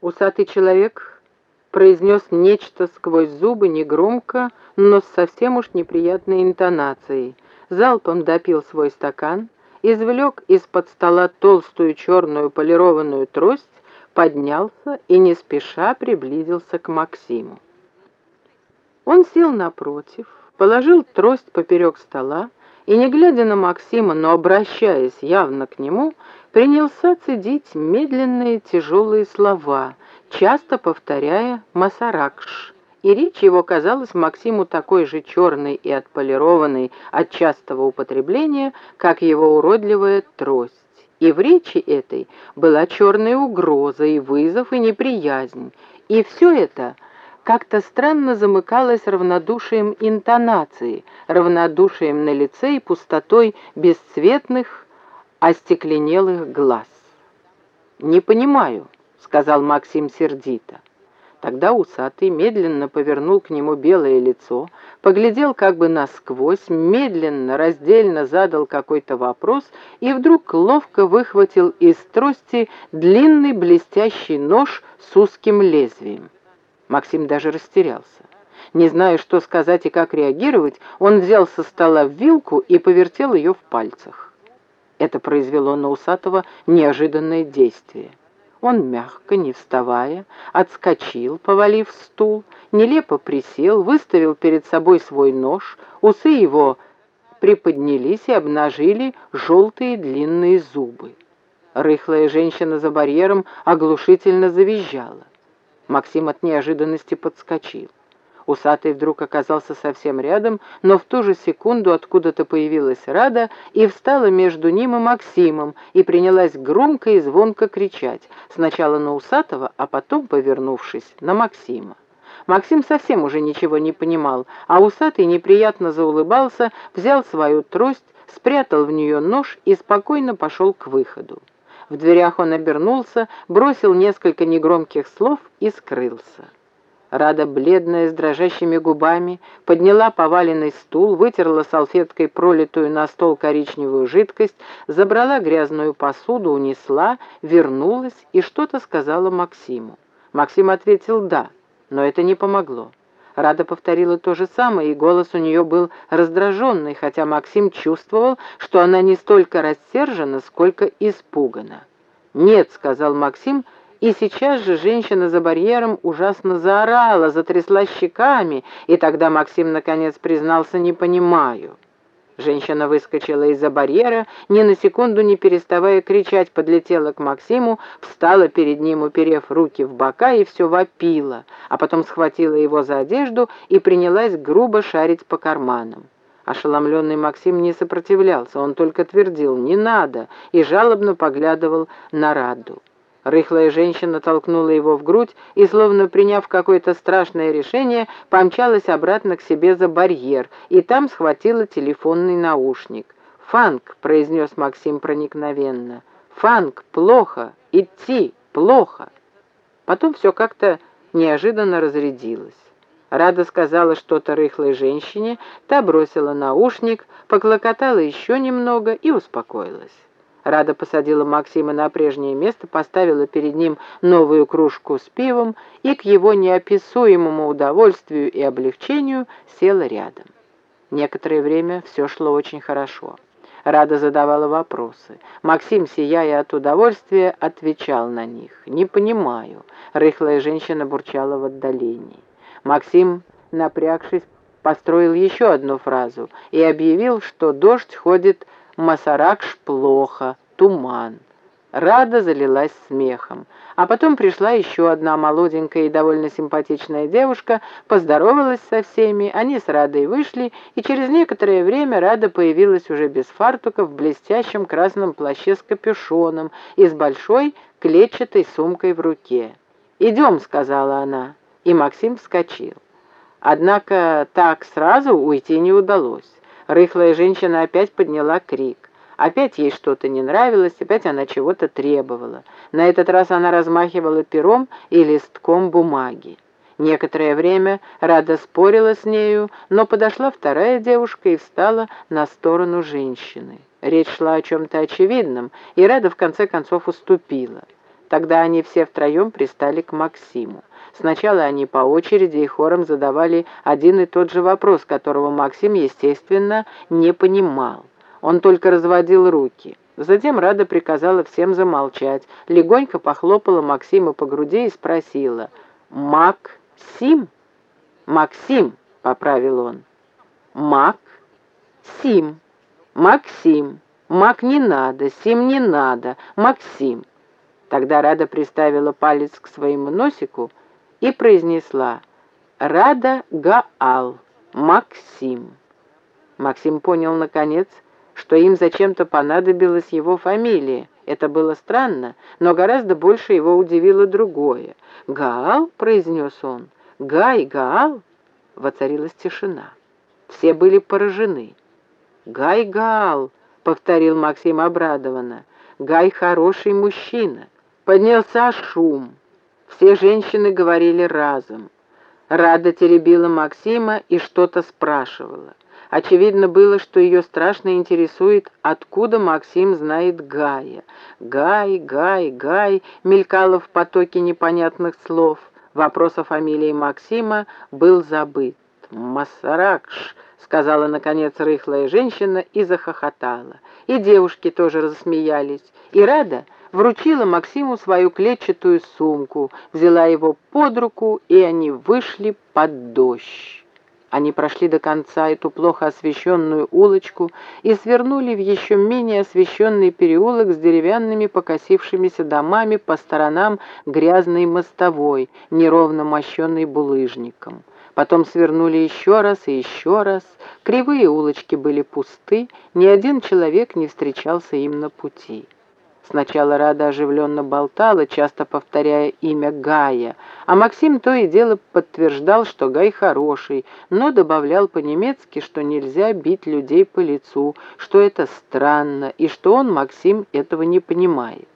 Усатый человек произнес нечто сквозь зубы, негромко, но с совсем уж неприятной интонацией. Залпом допил свой стакан, извлек из-под стола толстую черную полированную трость, поднялся и не спеша приблизился к Максиму. Он сел напротив, положил трость поперек стола и, не глядя на Максима, но обращаясь явно к нему, принялся цедить медленные тяжелые слова, часто повторяя «масаракш». И речь его казалась Максиму такой же черной и отполированной от частого употребления, как его уродливая трость. И в речи этой была черная угроза, и вызов, и неприязнь. И все это как-то странно замыкалось равнодушием интонации, равнодушием на лице и пустотой бесцветных остекленелых глаз. «Не понимаю», — сказал Максим сердито. Тогда усатый медленно повернул к нему белое лицо, поглядел как бы насквозь, медленно, раздельно задал какой-то вопрос и вдруг ловко выхватил из трости длинный блестящий нож с узким лезвием. Максим даже растерялся. Не зная, что сказать и как реагировать, он взял со стола вилку и повертел ее в пальцах. Это произвело на Усатого неожиданное действие. Он мягко, не вставая, отскочил, повалив стул, нелепо присел, выставил перед собой свой нож, усы его приподнялись и обнажили желтые длинные зубы. Рыхлая женщина за барьером оглушительно завизжала. Максим от неожиданности подскочил. Усатый вдруг оказался совсем рядом, но в ту же секунду откуда-то появилась Рада и встала между ним и Максимом и принялась громко и звонко кричать, сначала на Усатого, а потом, повернувшись, на Максима. Максим совсем уже ничего не понимал, а Усатый неприятно заулыбался, взял свою трость, спрятал в нее нож и спокойно пошел к выходу. В дверях он обернулся, бросил несколько негромких слов и скрылся. Рада, бледная, с дрожащими губами, подняла поваленный стул, вытерла салфеткой пролитую на стол коричневую жидкость, забрала грязную посуду, унесла, вернулась и что-то сказала Максиму. Максим ответил «да», но это не помогло. Рада повторила то же самое, и голос у нее был раздраженный, хотя Максим чувствовал, что она не столько рассержена, сколько испугана. «Нет», — сказал Максим, — и сейчас же женщина за барьером ужасно заорала, затрясла щеками, и тогда Максим наконец признался «не понимаю». Женщина выскочила из-за барьера, ни на секунду не переставая кричать, подлетела к Максиму, встала перед ним, уперев руки в бока, и все вопила, а потом схватила его за одежду и принялась грубо шарить по карманам. Ошеломленный Максим не сопротивлялся, он только твердил «не надо» и жалобно поглядывал на Раду. Рыхлая женщина толкнула его в грудь и, словно приняв какое-то страшное решение, помчалась обратно к себе за барьер и там схватила телефонный наушник. «Фанк», — произнес Максим проникновенно, — «Фанк, плохо, идти, плохо». Потом все как-то неожиданно разрядилось. Рада сказала что-то рыхлой женщине, та бросила наушник, поклокотала еще немного и успокоилась. Рада посадила Максима на прежнее место, поставила перед ним новую кружку с пивом и к его неописуемому удовольствию и облегчению села рядом. Некоторое время все шло очень хорошо. Рада задавала вопросы. Максим, сияя от удовольствия, отвечал на них. «Не понимаю», — рыхлая женщина бурчала в отдалении. Максим, напрягшись, построил еще одну фразу и объявил, что дождь ходит Масаракш плохо, туман. Рада залилась смехом. А потом пришла еще одна молоденькая и довольно симпатичная девушка, поздоровалась со всеми, они с Радой вышли, и через некоторое время Рада появилась уже без фартука в блестящем красном плаще с капюшоном и с большой клетчатой сумкой в руке. «Идем», — сказала она, и Максим вскочил. Однако так сразу уйти не удалось. Рыхлая женщина опять подняла крик. Опять ей что-то не нравилось, опять она чего-то требовала. На этот раз она размахивала пером и листком бумаги. Некоторое время Рада спорила с нею, но подошла вторая девушка и встала на сторону женщины. Речь шла о чем-то очевидном, и Рада в конце концов уступила. Тогда они все втроем пристали к Максиму. Сначала они по очереди и хором задавали один и тот же вопрос, которого Максим, естественно, не понимал. Он только разводил руки. Затем Рада приказала всем замолчать, легонько похлопала Максима по груди и спросила «Максим?» «Максим», — поправил он. «Мак-сим, Максим, Мак не надо, Сим не надо, Максим». Тогда Рада приставила палец к своему носику и произнесла «Рада Гаал, Максим». Максим понял, наконец, что им зачем-то понадобилась его фамилия. Это было странно, но гораздо больше его удивило другое. «Гаал?» — произнес он. «Гай, Гаал?» Воцарилась тишина. Все были поражены. «Гай Гаал!» — повторил Максим обрадованно. «Гай хороший мужчина». Поднялся шум. Все женщины говорили разом. Рада теребила Максима и что-то спрашивала. Очевидно было, что ее страшно интересует, откуда Максим знает Гая. «Гай, Гай, Гай» мелькало в потоке непонятных слов. Вопрос о фамилии Максима был забыт. «Масаракш», — сказала, наконец, рыхлая женщина и захохотала. И девушки тоже рассмеялись. И Рада вручила Максиму свою клетчатую сумку, взяла его под руку, и они вышли под дождь. Они прошли до конца эту плохо освещенную улочку и свернули в еще менее освещенный переулок с деревянными покосившимися домами по сторонам грязной мостовой, неровно мощенной булыжником. Потом свернули еще раз и еще раз. Кривые улочки были пусты, ни один человек не встречался им на пути. Сначала Рада оживленно болтала, часто повторяя имя Гая, а Максим то и дело подтверждал, что Гай хороший, но добавлял по-немецки, что нельзя бить людей по лицу, что это странно и что он, Максим, этого не понимает.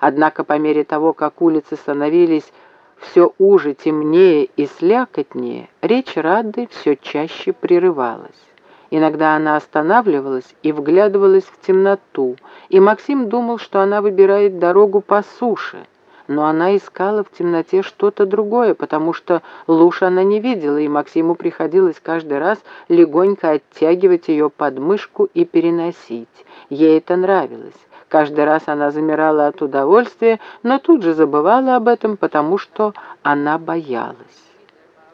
Однако по мере того, как улицы становились все уже, темнее и слякотнее, речь Рады все чаще прерывалась. Иногда она останавливалась и вглядывалась в темноту, и Максим думал, что она выбирает дорогу по суше. Но она искала в темноте что-то другое, потому что луж она не видела, и Максиму приходилось каждый раз легонько оттягивать ее подмышку и переносить. Ей это нравилось. Каждый раз она замирала от удовольствия, но тут же забывала об этом, потому что она боялась.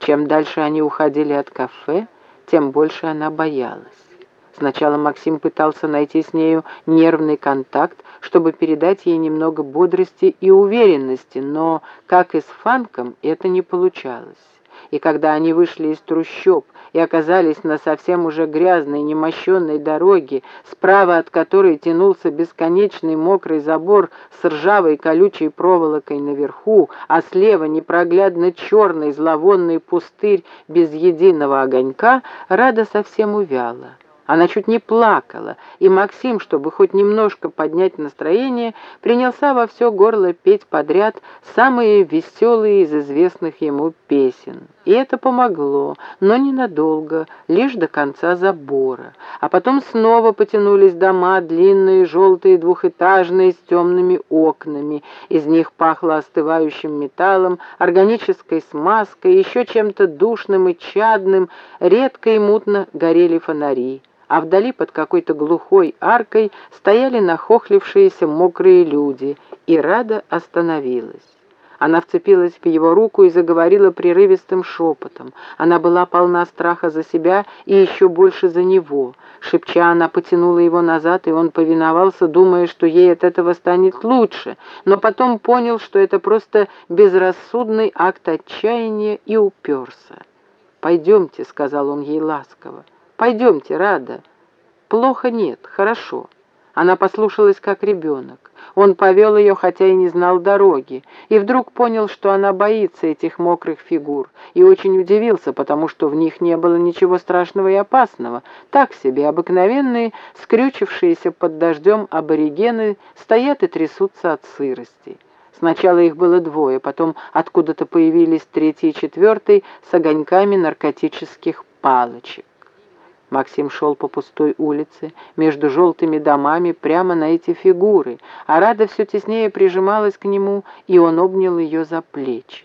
Чем дальше они уходили от кафе, тем больше она боялась. Сначала Максим пытался найти с нею нервный контакт, чтобы передать ей немного бодрости и уверенности, но, как и с Фанком, это не получалось. И когда они вышли из трущоб и оказались на совсем уже грязной, немощенной дороге, справа от которой тянулся бесконечный мокрый забор с ржавой колючей проволокой наверху, а слева непроглядно черный зловонный пустырь без единого огонька, Рада совсем увяла. Она чуть не плакала, и Максим, чтобы хоть немножко поднять настроение, принялся во все горло петь подряд самые веселые из известных ему песен. И это помогло, но ненадолго, лишь до конца забора. А потом снова потянулись дома, длинные, желтые, двухэтажные, с темными окнами. Из них пахло остывающим металлом, органической смазкой, еще чем-то душным и чадным, редко и мутно горели фонари а вдали под какой-то глухой аркой стояли нахохлившиеся мокрые люди, и Рада остановилась. Она вцепилась в его руку и заговорила прерывистым шепотом. Она была полна страха за себя и еще больше за него. Шепча, она потянула его назад, и он повиновался, думая, что ей от этого станет лучше, но потом понял, что это просто безрассудный акт отчаяния и уперся. «Пойдемте», — сказал он ей ласково. «Пойдемте, Рада». «Плохо нет, хорошо». Она послушалась, как ребенок. Он повел ее, хотя и не знал дороги, и вдруг понял, что она боится этих мокрых фигур, и очень удивился, потому что в них не было ничего страшного и опасного. Так себе обыкновенные, скрючившиеся под дождем аборигены стоят и трясутся от сырости. Сначала их было двое, потом откуда-то появились третий и четвертый с огоньками наркотических палочек. Максим шел по пустой улице, между желтыми домами, прямо на эти фигуры, а Рада все теснее прижималась к нему, и он обнял ее за плечи.